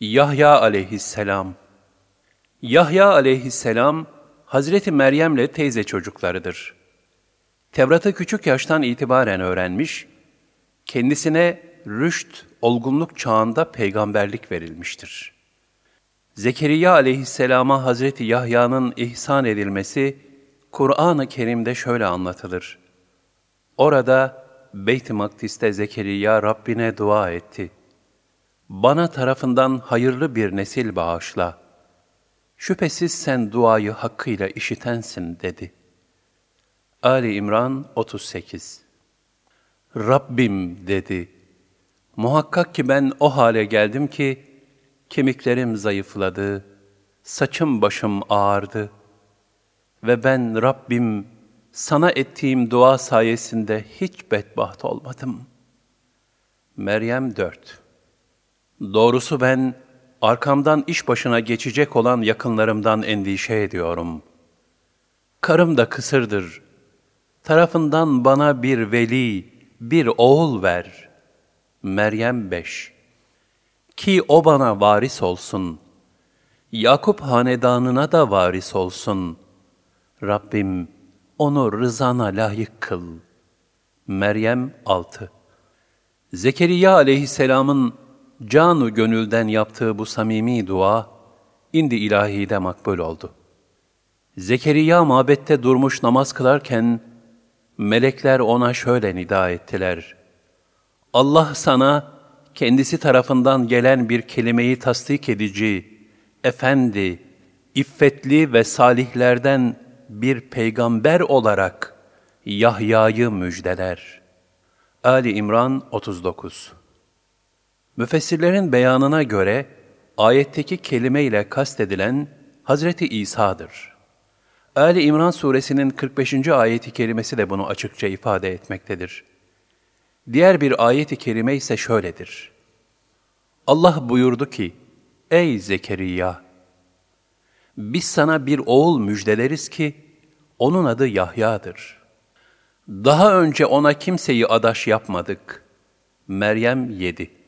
Yahya aleyhisselam Yahya aleyhisselam, Hazreti Meryem'le teyze çocuklarıdır. Tevrat'ı küçük yaştan itibaren öğrenmiş, kendisine rüşt, olgunluk çağında peygamberlik verilmiştir. Zekeriya aleyhisselama Hazreti Yahya'nın ihsan edilmesi, Kur'an-ı Kerim'de şöyle anlatılır. Orada Beyt-i Makdis'te Zekeriya Rabbine dua etti. Bana tarafından hayırlı bir nesil bağışla. Şüphesiz sen duayı hakkıyla işitensin dedi. Ali İmran 38 Rabbim dedi. Muhakkak ki ben o hale geldim ki, kemiklerim zayıfladı, saçım başım ağardı. Ve ben Rabbim, sana ettiğim dua sayesinde hiç bedbaht olmadım. Meryem 4 Doğrusu ben, arkamdan iş başına geçecek olan yakınlarımdan endişe ediyorum. Karım da kısırdır. Tarafından bana bir veli, bir oğul ver. Meryem 5 Ki o bana varis olsun. Yakup hanedanına da varis olsun. Rabbim onu rızana layık kıl. Meryem 6 Zekeriya aleyhisselamın canu gönülden yaptığı bu samimi dua, indi ilahide makbul oldu. Zekeriya mabette durmuş namaz kılarken, melekler ona şöyle nida ettiler. Allah sana, kendisi tarafından gelen bir kelimeyi tasdik edici, efendi, iffetli ve salihlerden bir peygamber olarak Yahya'yı müjdeler. Ali İmran 39 Müfessirlerin beyanına göre ayetteki kelime ile kastedilen Hazreti İsa'dır. Ali İmran suresinin 45. ayeti kerimesi de bunu açıkça ifade etmektedir. Diğer bir ayeti kerime ise şöyledir. Allah buyurdu ki, Ey Zekeriya! Biz sana bir oğul müjdeleriz ki, onun adı Yahya'dır. Daha önce ona kimseyi adaş yapmadık. Meryem 7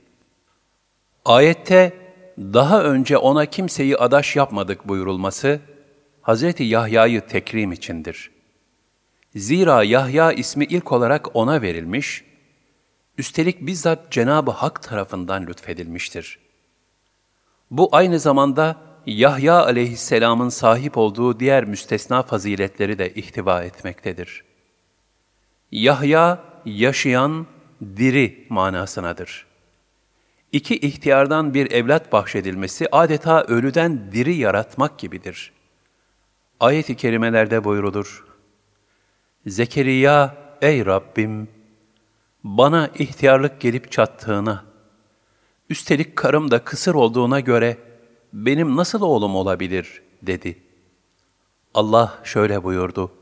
Ayette daha önce ona kimseyi adaş yapmadık buyurulması, Hz. Yahya'yı tekrim içindir. Zira Yahya ismi ilk olarak ona verilmiş, üstelik bizzat Cenab-ı Hak tarafından lütfedilmiştir. Bu aynı zamanda Yahya aleyhisselamın sahip olduğu diğer müstesna faziletleri de ihtiva etmektedir. Yahya, yaşayan, diri manasınadır.'' İki ihtiyardan bir evlat bahşedilmesi adeta ölüden diri yaratmak gibidir. Ayet-i kerimelerde buyrulur. Zekeriya, ey Rabbim, bana ihtiyarlık gelip çattığına, üstelik karım da kısır olduğuna göre benim nasıl oğlum olabilir, dedi. Allah şöyle buyurdu,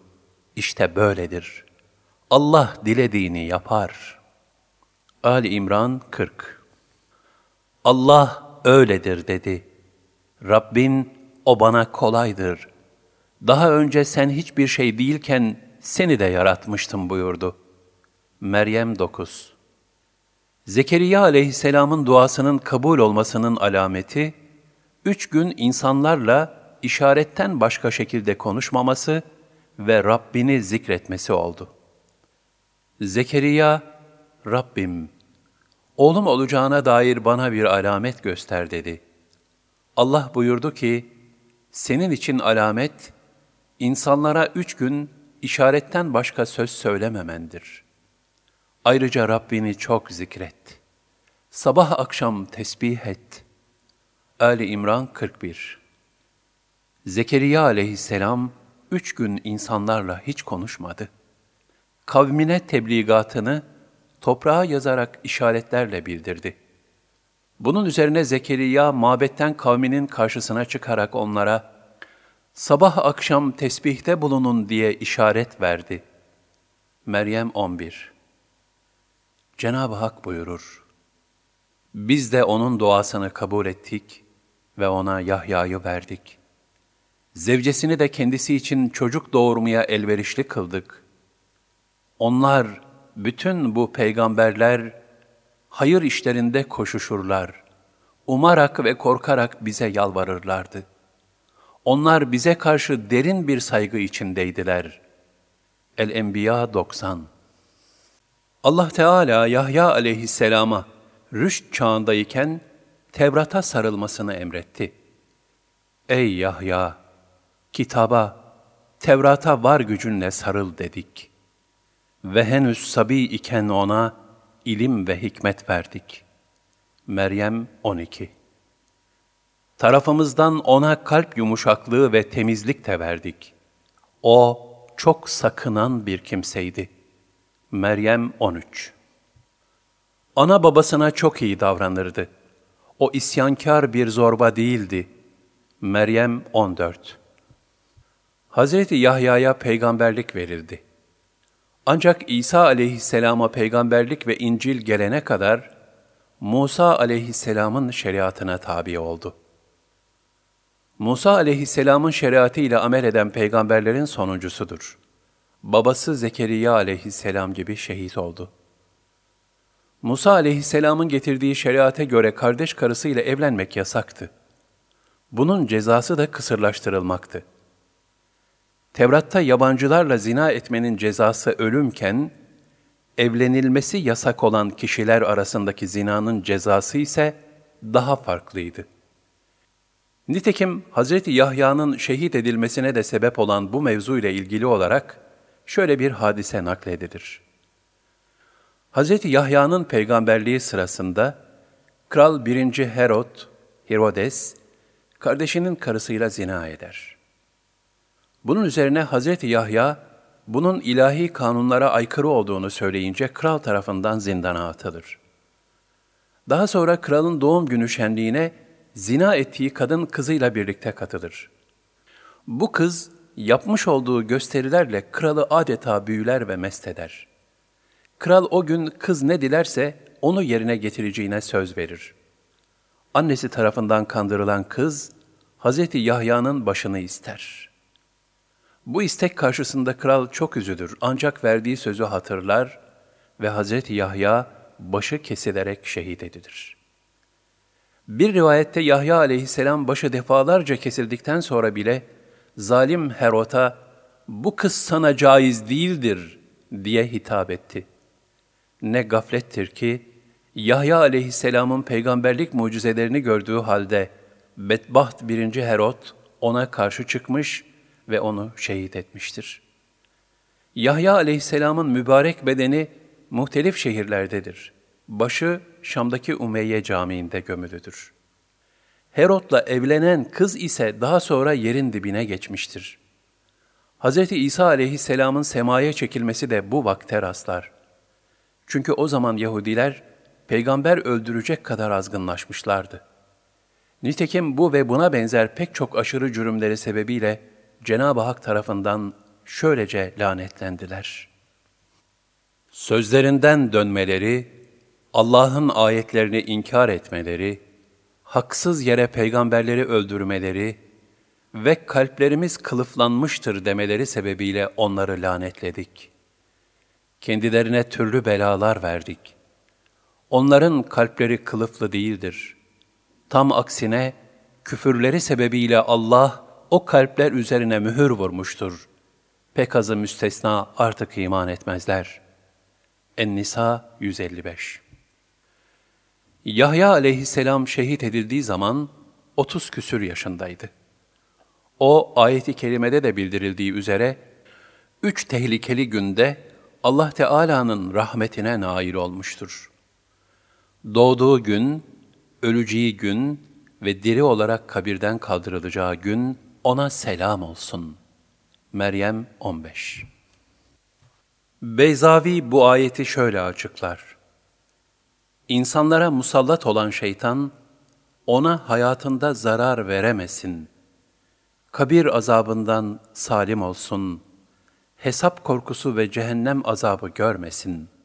işte böyledir. Allah dilediğini yapar. Ali İmran 40 Allah öyledir dedi. Rabbin o bana kolaydır. Daha önce sen hiçbir şey değilken seni de yaratmıştım buyurdu. Meryem 9 Zekeriya aleyhisselamın duasının kabul olmasının alameti, üç gün insanlarla işaretten başka şekilde konuşmaması ve Rabbini zikretmesi oldu. Zekeriya, Rabbim, oğlum olacağına dair bana bir alamet göster dedi. Allah buyurdu ki, senin için alamet, insanlara üç gün işaretten başka söz söylememendir. Ayrıca Rabbini çok zikret. Sabah akşam tesbih et. Ali İmran 41 Zekeriya aleyhisselam üç gün insanlarla hiç konuşmadı. Kavmine tebligatını toprağa yazarak işaretlerle bildirdi. Bunun üzerine Zekeriya mabetten kavminin karşısına çıkarak onlara sabah akşam tesbihte bulunun diye işaret verdi. Meryem 11 Cenab-ı Hak buyurur, Biz de onun duasını kabul ettik ve ona Yahya'yı verdik. Zevcesini de kendisi için çocuk doğurmaya elverişli kıldık. Onlar, bütün bu peygamberler hayır işlerinde koşuşurlar. umarak ve korkarak bize yalvarırlardı. Onlar bize karşı derin bir saygı içindeydiler. El-Enbiya 90 Allah Teala Yahya aleyhisselama rüşt çağındayken Tevrat'a sarılmasını emretti. Ey Yahya! Kitaba, Tevrat'a var gücünle sarıl dedik. Ve henüz sabi iken ona ilim ve hikmet verdik. Meryem 12 Tarafımızdan ona kalp yumuşaklığı ve temizlik de verdik. O çok sakınan bir kimseydi. Meryem 13 Ana babasına çok iyi davranırdı. O isyankar bir zorba değildi. Meryem 14 Hazreti Yahya'ya peygamberlik verildi. Ancak İsa aleyhisselama peygamberlik ve İncil gelene kadar Musa aleyhisselamın şeriatına tabi oldu. Musa aleyhisselamın şeriatı ile amel eden peygamberlerin sonuncusudur. Babası Zekeriya aleyhisselam gibi şehit oldu. Musa aleyhisselamın getirdiği şeriate göre kardeş karısıyla evlenmek yasaktı. Bunun cezası da kısırlaştırılmaktı. Tevrat'ta yabancılarla zina etmenin cezası ölümken, evlenilmesi yasak olan kişiler arasındaki zinanın cezası ise daha farklıydı. Nitekim Hz. Yahya'nın şehit edilmesine de sebep olan bu mevzu ile ilgili olarak şöyle bir hadise nakledilir. Hz. Yahya'nın peygamberliği sırasında Kral 1. Herod, Herodes, kardeşinin karısıyla zina eder. Bunun üzerine Hz. Yahya, bunun ilahi kanunlara aykırı olduğunu söyleyince kral tarafından zindana atılır. Daha sonra kralın doğum günü şenliğine zina ettiği kadın kızıyla birlikte katılır. Bu kız yapmış olduğu gösterilerle kralı adeta büyüler ve mest eder. Kral o gün kız ne dilerse onu yerine getireceğine söz verir. Annesi tarafından kandırılan kız, Hz. Yahya'nın başını ister. Bu istek karşısında kral çok üzülür ancak verdiği sözü hatırlar ve Hz. Yahya başı kesilerek şehit edilir. Bir rivayette Yahya aleyhisselam başı defalarca kesildikten sonra bile zalim Herot'a bu kız sana caiz değildir diye hitap etti. Ne gaflettir ki Yahya aleyhisselamın peygamberlik mucizelerini gördüğü halde bedbaht birinci Herod ona karşı çıkmış ve onu şehit etmiştir. Yahya aleyhisselamın mübarek bedeni muhtelif şehirlerdedir. Başı Şam'daki Umeyye Camii'nde gömülüdür. Herod'la evlenen kız ise daha sonra yerin dibine geçmiştir. Hz. İsa aleyhisselamın semaya çekilmesi de bu vakte rastlar. Çünkü o zaman Yahudiler peygamber öldürecek kadar azgınlaşmışlardı. Nitekim bu ve buna benzer pek çok aşırı cürümleri sebebiyle Cenab-ı Hak tarafından şöylece lanetlendiler. Sözlerinden dönmeleri, Allah'ın ayetlerini inkar etmeleri, haksız yere peygamberleri öldürmeleri ve kalplerimiz kılıflanmıştır demeleri sebebiyle onları lanetledik. Kendilerine türlü belalar verdik. Onların kalpleri kılıflı değildir. Tam aksine küfürleri sebebiyle Allah o kalpler üzerine mühür vurmuştur. Pek azı müstesna artık iman etmezler. En-Nisa 155 Yahya aleyhisselam şehit edildiği zaman 30 küsür yaşındaydı. O ayeti kerimede de bildirildiği üzere üç tehlikeli günde Allah Teala'nın rahmetine nail olmuştur. Doğduğu gün, öleceği gün ve diri olarak kabirden kaldırılacağı gün ona selam olsun. Meryem 15 Beyzavi bu ayeti şöyle açıklar. İnsanlara musallat olan şeytan, ona hayatında zarar veremesin. Kabir azabından salim olsun. Hesap korkusu ve cehennem azabı görmesin.''